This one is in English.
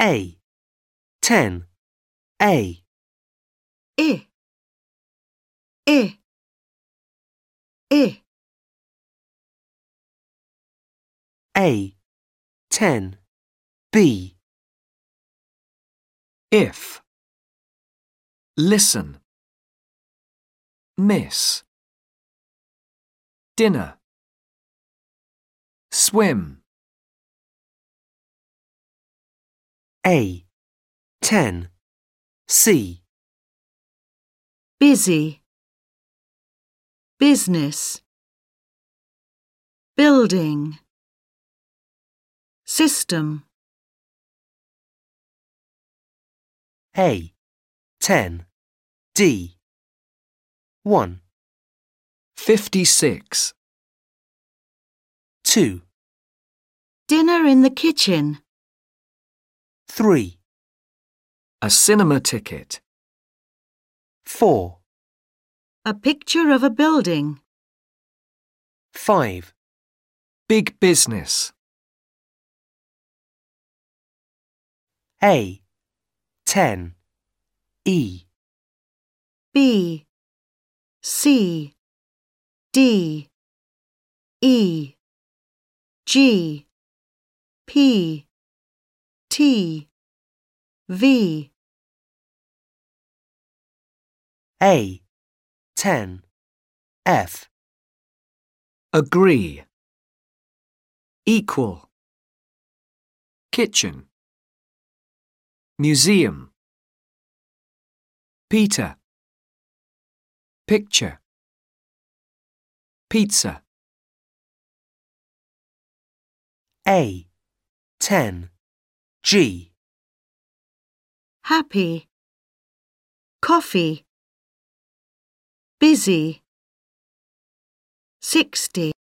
A. 10. A. E. E. E. A. 10. B. If. Listen. Miss. Dinner. Swim. A. 10. C. Busy. Business. Building. System. A. 10. D. 1. 56. 2. Dinner in the kitchen. 3. A cinema ticket. 4. A picture of a building. 5. Big business. A. 10. E. B. C. D. E. G. P. T. V. A. 10. F. Agree. Equal. Kitchen. Museum. Peter. Picture. Pizza. A. 10. G. Happy. Coffee. Busy. Sixty.